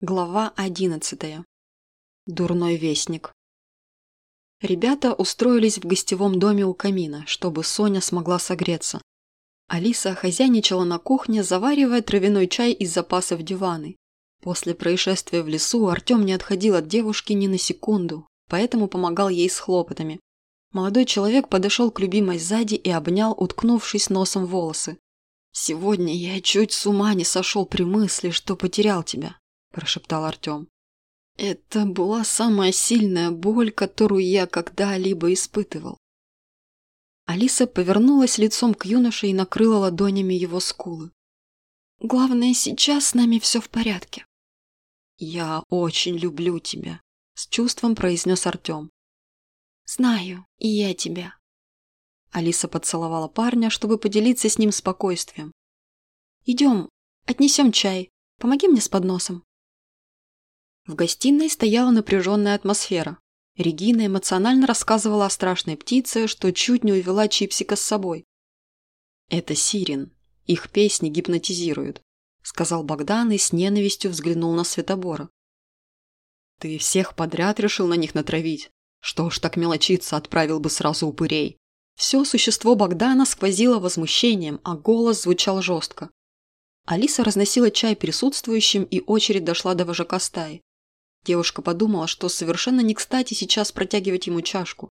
Глава одиннадцатая. Дурной вестник. Ребята устроились в гостевом доме у камина, чтобы Соня смогла согреться. Алиса хозяйничала на кухне, заваривая травяной чай из запасов диваны. После происшествия в лесу Артем не отходил от девушки ни на секунду, поэтому помогал ей с хлопотами. Молодой человек подошел к любимой сзади и обнял, уткнувшись носом волосы. «Сегодня я чуть с ума не сошел при мысли, что потерял тебя», – прошептал Артем. «Это была самая сильная боль, которую я когда-либо испытывал». Алиса повернулась лицом к юноше и накрыла ладонями его скулы. «Главное, сейчас с нами все в порядке». «Я очень люблю тебя», – с чувством произнес Артем. «Знаю, и я тебя». Алиса поцеловала парня, чтобы поделиться с ним спокойствием. «Идем, отнесем чай. Помоги мне с подносом». В гостиной стояла напряженная атмосфера. Регина эмоционально рассказывала о страшной птице, что чуть не увела Чипсика с собой. «Это Сирен. Их песни гипнотизируют», – сказал Богдан и с ненавистью взглянул на Светобора. «Ты всех подряд решил на них натравить? Что ж так мелочиться, отправил бы сразу упырей». Все существо Богдана сквозило возмущением, а голос звучал жестко. Алиса разносила чай присутствующим, и очередь дошла до вожака стаи. Девушка подумала, что совершенно не кстати сейчас протягивать ему чашку.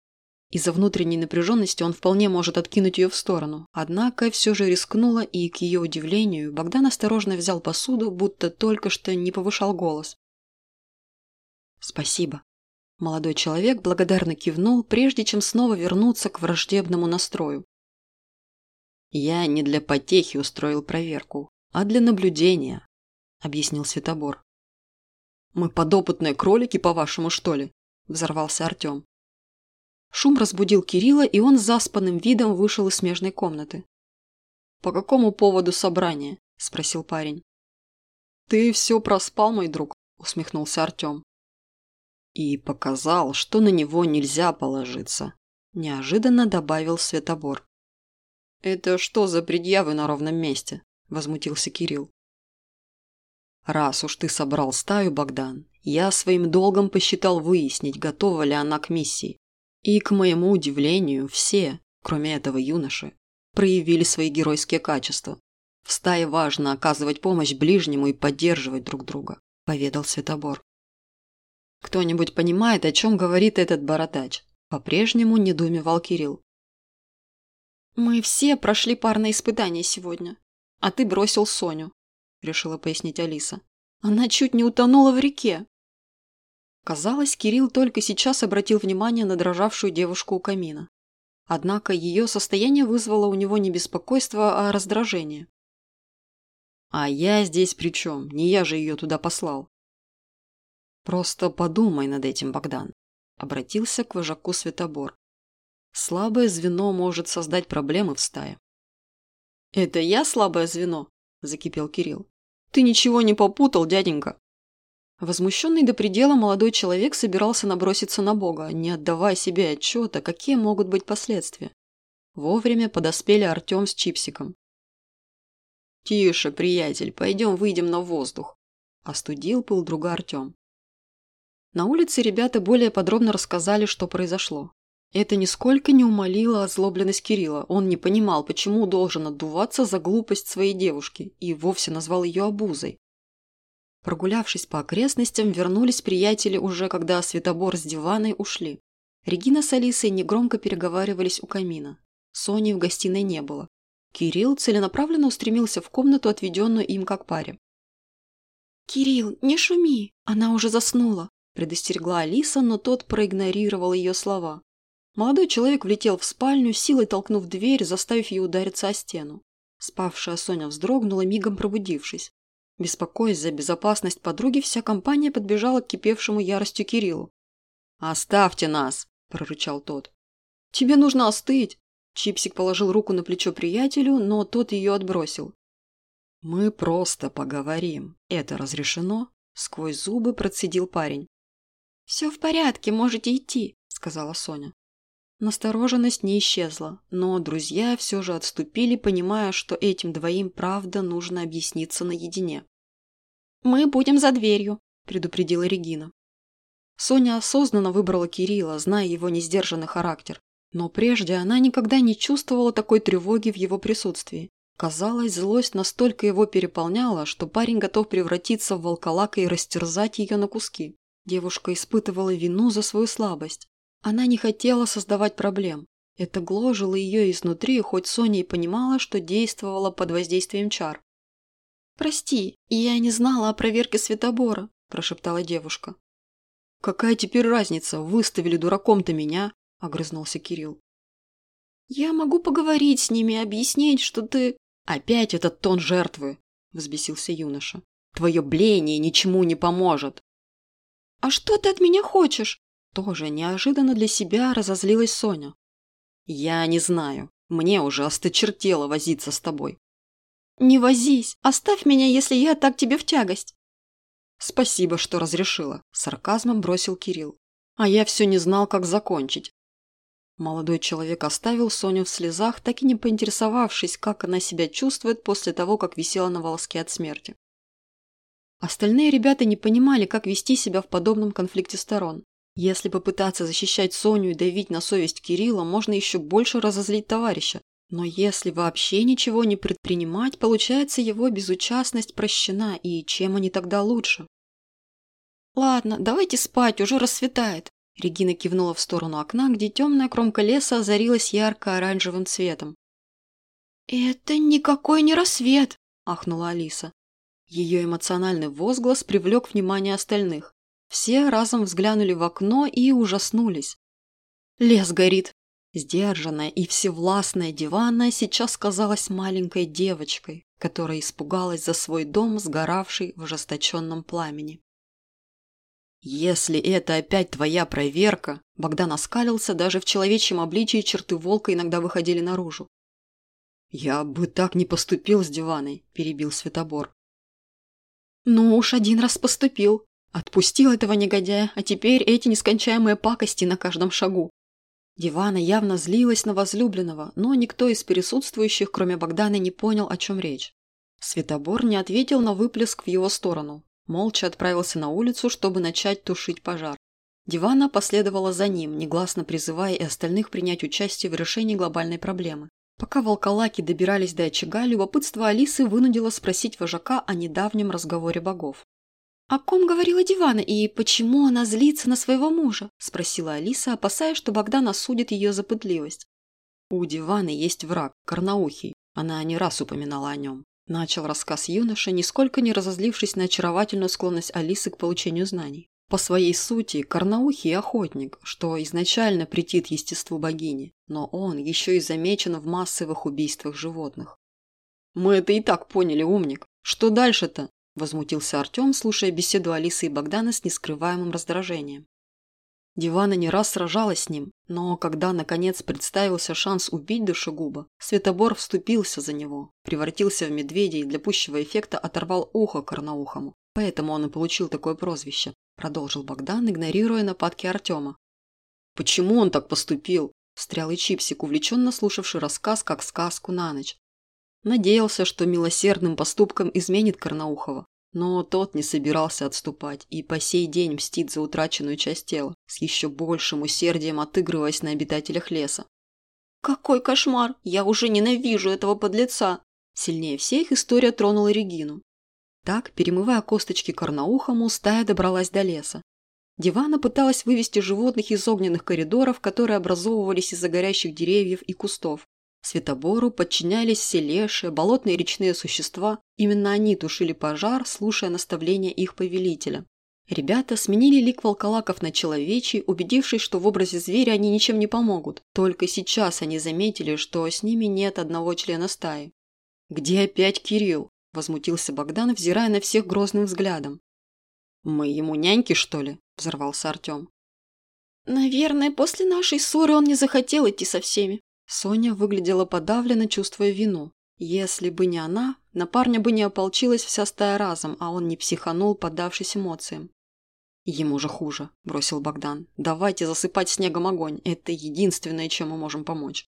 Из-за внутренней напряженности он вполне может откинуть ее в сторону. Однако все же рискнула, и, к ее удивлению, Богдан осторожно взял посуду, будто только что не повышал голос. «Спасибо». Молодой человек благодарно кивнул, прежде чем снова вернуться к враждебному настрою. «Я не для потехи устроил проверку, а для наблюдения», – объяснил Светобор. «Мы подопытные кролики, по-вашему, что ли?» – взорвался Артем. Шум разбудил Кирилла, и он с заспанным видом вышел из смежной комнаты. «По какому поводу собрание?» – спросил парень. «Ты все проспал, мой друг», – усмехнулся Артем. «И показал, что на него нельзя положиться», – неожиданно добавил Светобор. «Это что за предъявы на ровном месте?» – возмутился Кирилл. Раз уж ты собрал стаю, Богдан, я своим долгом посчитал выяснить, готова ли она к миссии. И, к моему удивлению, все, кроме этого юноши, проявили свои геройские качества. В стае важно оказывать помощь ближнему и поддерживать друг друга, поведал Светобор. Кто-нибудь понимает, о чем говорит этот бородач? По-прежнему недоумевал Кирилл. Мы все прошли парное испытание сегодня, а ты бросил Соню, – решила пояснить Алиса. «Она чуть не утонула в реке». Казалось, Кирилл только сейчас обратил внимание на дрожавшую девушку у камина. Однако ее состояние вызвало у него не беспокойство, а раздражение. «А я здесь при чем? Не я же ее туда послал». «Просто подумай над этим, Богдан», – обратился к вожаку Светобор. «Слабое звено может создать проблемы в стае». «Это я слабое звено?» – закипел Кирилл. «Ты ничего не попутал, дяденька!» Возмущенный до предела молодой человек собирался наброситься на Бога, не отдавая себе отчета, какие могут быть последствия. Вовремя подоспели Артем с Чипсиком. «Тише, приятель, пойдем выйдем на воздух», – остудил пыл друга Артем. На улице ребята более подробно рассказали, что произошло. Это нисколько не умолило озлобленность Кирилла. Он не понимал, почему должен отдуваться за глупость своей девушки и вовсе назвал ее обузой. Прогулявшись по окрестностям, вернулись приятели уже, когда Светобор с диваной ушли. Регина с Алисой негромко переговаривались у камина. Сони в гостиной не было. Кирилл целенаправленно устремился в комнату, отведенную им как паре. «Кирилл, не шуми, она уже заснула», – предостерегла Алиса, но тот проигнорировал ее слова. Молодой человек влетел в спальню, силой толкнув дверь, заставив ее удариться о стену. Спавшая Соня вздрогнула, мигом пробудившись. Беспокоясь за безопасность подруги, вся компания подбежала к кипевшему яростью Кириллу. «Оставьте нас!» – прорычал тот. «Тебе нужно остыть!» Чипсик положил руку на плечо приятелю, но тот ее отбросил. «Мы просто поговорим. Это разрешено?» Сквозь зубы процедил парень. «Все в порядке, можете идти», – сказала Соня. Настороженность не исчезла, но друзья все же отступили, понимая, что этим двоим правда нужно объясниться наедине. «Мы будем за дверью», – предупредила Регина. Соня осознанно выбрала Кирилла, зная его несдержанный характер. Но прежде она никогда не чувствовала такой тревоги в его присутствии. Казалось, злость настолько его переполняла, что парень готов превратиться в волколака и растерзать ее на куски. Девушка испытывала вину за свою слабость. Она не хотела создавать проблем. Это гложило ее изнутри, хоть Соня и понимала, что действовала под воздействием чар. «Прости, я не знала о проверке светобора», – прошептала девушка. «Какая теперь разница, выставили дураком-то меня?» – огрызнулся Кирилл. «Я могу поговорить с ними объяснить, что ты...» «Опять этот тон жертвы!» – взбесился юноша. «Твое блеяние ничему не поможет!» «А что ты от меня хочешь?» Тоже неожиданно для себя разозлилась Соня. «Я не знаю. Мне уже осточертело возиться с тобой». «Не возись. Оставь меня, если я так тебе в тягость». «Спасибо, что разрешила», – сарказмом бросил Кирилл. «А я все не знал, как закончить». Молодой человек оставил Соню в слезах, так и не поинтересовавшись, как она себя чувствует после того, как висела на волоске от смерти. Остальные ребята не понимали, как вести себя в подобном конфликте сторон. Если попытаться защищать Соню и давить на совесть Кирилла, можно еще больше разозлить товарища. Но если вообще ничего не предпринимать, получается его безучастность прощена, и чем они тогда лучше? «Ладно, давайте спать, уже рассветает», – Регина кивнула в сторону окна, где темная кромка леса озарилась ярко-оранжевым цветом. «Это никакой не рассвет», – ахнула Алиса. Ее эмоциональный возглас привлек внимание остальных. Все разом взглянули в окно и ужаснулись. «Лес горит!» Сдержанная и всевластная дивана сейчас казалась маленькой девочкой, которая испугалась за свой дом, сгоравший в ожесточенном пламени. «Если это опять твоя проверка», Богдан оскалился, даже в человечьем обличии черты волка иногда выходили наружу. «Я бы так не поступил с диваной», – перебил Светобор. «Ну уж один раз поступил. Отпустил этого негодяя, а теперь эти нескончаемые пакости на каждом шагу. Дивана явно злилась на возлюбленного, но никто из присутствующих, кроме Богдана, не понял, о чем речь. Светобор не ответил на выплеск в его сторону. Молча отправился на улицу, чтобы начать тушить пожар. Дивана последовала за ним, негласно призывая и остальных принять участие в решении глобальной проблемы. Пока волколаки добирались до очага, любопытство Алисы вынудило спросить вожака о недавнем разговоре богов. «О ком говорила Дивана и почему она злится на своего мужа?» – спросила Алиса, опасаясь, что Богдан осудит ее за пытливость. «У Диваны есть враг, Карнаухий. Она не раз упоминала о нем». Начал рассказ юноша, нисколько не разозлившись на очаровательную склонность Алисы к получению знаний. По своей сути, Карнаухий – охотник, что изначально претит естеству богини, но он еще и замечен в массовых убийствах животных. «Мы это и так поняли, умник. Что дальше-то?» – возмутился Артем, слушая беседу Алисы и Богдана с нескрываемым раздражением. Дивана не раз сражалась с ним, но когда, наконец, представился шанс убить душегуба, Светобор вступился за него, превратился в медведя и для пущего эффекта оторвал ухо корноухому. Поэтому он и получил такое прозвище, продолжил Богдан, игнорируя нападки Артема. «Почему он так поступил?» – встрял и Чипсик, увлеченно слушавший рассказ как сказку на ночь. Надеялся, что милосердным поступком изменит Карнаухова, но тот не собирался отступать и по сей день мстит за утраченную часть тела, с еще большим усердием отыгрываясь на обитателях леса. «Какой кошмар! Я уже ненавижу этого подлеца!» Сильнее всех история тронула Регину. Так, перемывая косточки Карнаухому, стая добралась до леса. Дивана пыталась вывести животных из огненных коридоров, которые образовывались из-за горящих деревьев и кустов, Светобору подчинялись все лешие, болотные речные существа. Именно они тушили пожар, слушая наставления их повелителя. Ребята сменили лик волколаков на человечий, убедившись, что в образе зверя они ничем не помогут. Только сейчас они заметили, что с ними нет одного члена стаи. «Где опять Кирилл?» – возмутился Богдан, взирая на всех грозным взглядом. «Мы ему няньки, что ли?» – взорвался Артем. «Наверное, после нашей ссоры он не захотел идти со всеми», Соня выглядела подавленно, чувствуя вину. Если бы не она, на парня бы не ополчилась вся стая разом, а он не психанул, поддавшись эмоциям. «Ему же хуже», – бросил Богдан. «Давайте засыпать снегом огонь. Это единственное, чем мы можем помочь».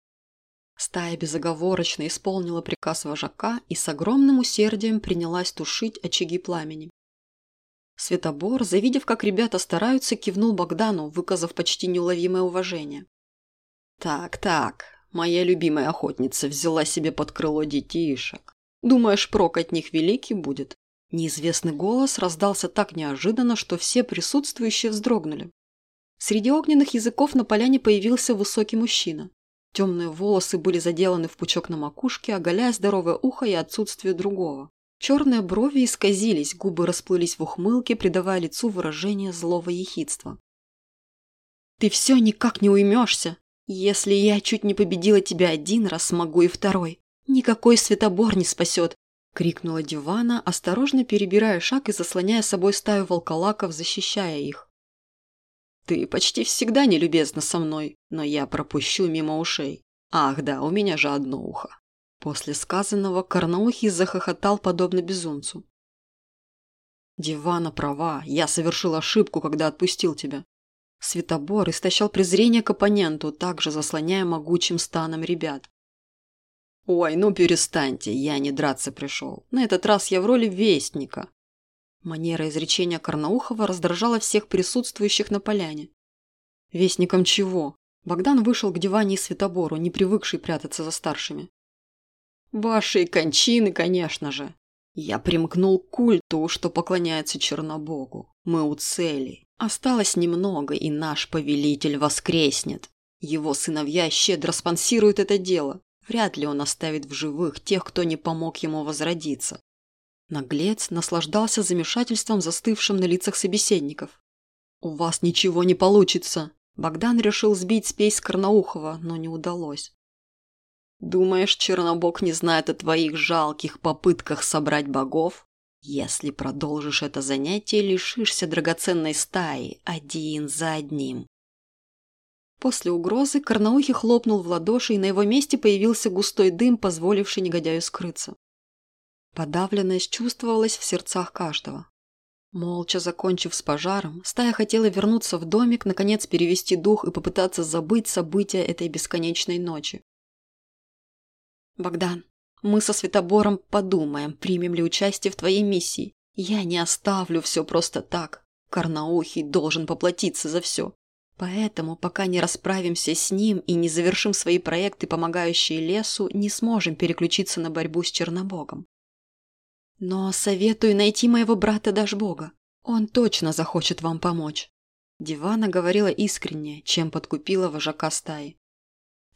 Стая безоговорочно исполнила приказ вожака и с огромным усердием принялась тушить очаги пламени. Светобор, завидев, как ребята стараются, кивнул Богдану, выказав почти неуловимое уважение. «Так, так, моя любимая охотница взяла себе под крыло детишек. Думаешь, прок от них великий будет?» Неизвестный голос раздался так неожиданно, что все присутствующие вздрогнули. Среди огненных языков на поляне появился высокий мужчина. Темные волосы были заделаны в пучок на макушке, оголяя здоровое ухо и отсутствие другого. Черные брови исказились, губы расплылись в ухмылке, придавая лицу выражение злого ехидства. «Ты все никак не уймешься. Если я чуть не победила тебя один раз, могу и второй. Никакой светобор не спасет!» — крикнула Дивана, осторожно перебирая шаг и заслоняя собой стаю волколаков, защищая их. «Ты почти всегда нелюбезна со мной, но я пропущу мимо ушей. Ах да, у меня же одно ухо». После сказанного Карнаухий захохотал подобно безумцу. «Дивана права, я совершил ошибку, когда отпустил тебя». Светобор истощал презрение к оппоненту, также заслоняя могучим станом ребят. «Ой, ну перестаньте, я не драться пришел. На этот раз я в роли вестника». Манера изречения Карнаухова раздражала всех присутствующих на поляне. «Вестником чего?» Богдан вышел к диване и Светобору, не привыкший прятаться за старшими. Вашей кончины, конечно же. Я примкнул к культу, что поклоняется Чернобогу. Мы у цели. Осталось немного, и наш повелитель воскреснет. Его сыновья щедро спонсируют это дело. Вряд ли он оставит в живых тех, кто не помог ему возродиться. Наглец наслаждался замешательством, застывшим на лицах собеседников. «У вас ничего не получится!» Богдан решил сбить спесь Карнаухова, но не удалось. Думаешь, Чернобог не знает о твоих жалких попытках собрать богов? Если продолжишь это занятие, лишишься драгоценной стаи один за одним. После угрозы Карнаухи хлопнул в ладоши, и на его месте появился густой дым, позволивший негодяю скрыться. Подавленность чувствовалась в сердцах каждого. Молча закончив с пожаром, стая хотела вернуться в домик, наконец перевести дух и попытаться забыть события этой бесконечной ночи. «Богдан, мы со Светобором подумаем, примем ли участие в твоей миссии. Я не оставлю все просто так. Карнаухий должен поплатиться за все. Поэтому, пока не расправимся с ним и не завершим свои проекты, помогающие лесу, не сможем переключиться на борьбу с Чернобогом. Но советую найти моего брата Дашбога. Он точно захочет вам помочь. Дивана говорила искренне, чем подкупила вожака стаи.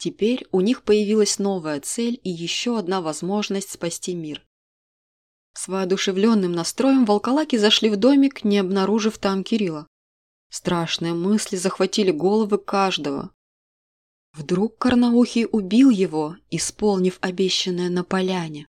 Теперь у них появилась новая цель и еще одна возможность спасти мир. С воодушевленным настроем волколаки зашли в домик, не обнаружив там Кирилла. Страшные мысли захватили головы каждого. Вдруг Карнаухий убил его, исполнив обещанное на поляне.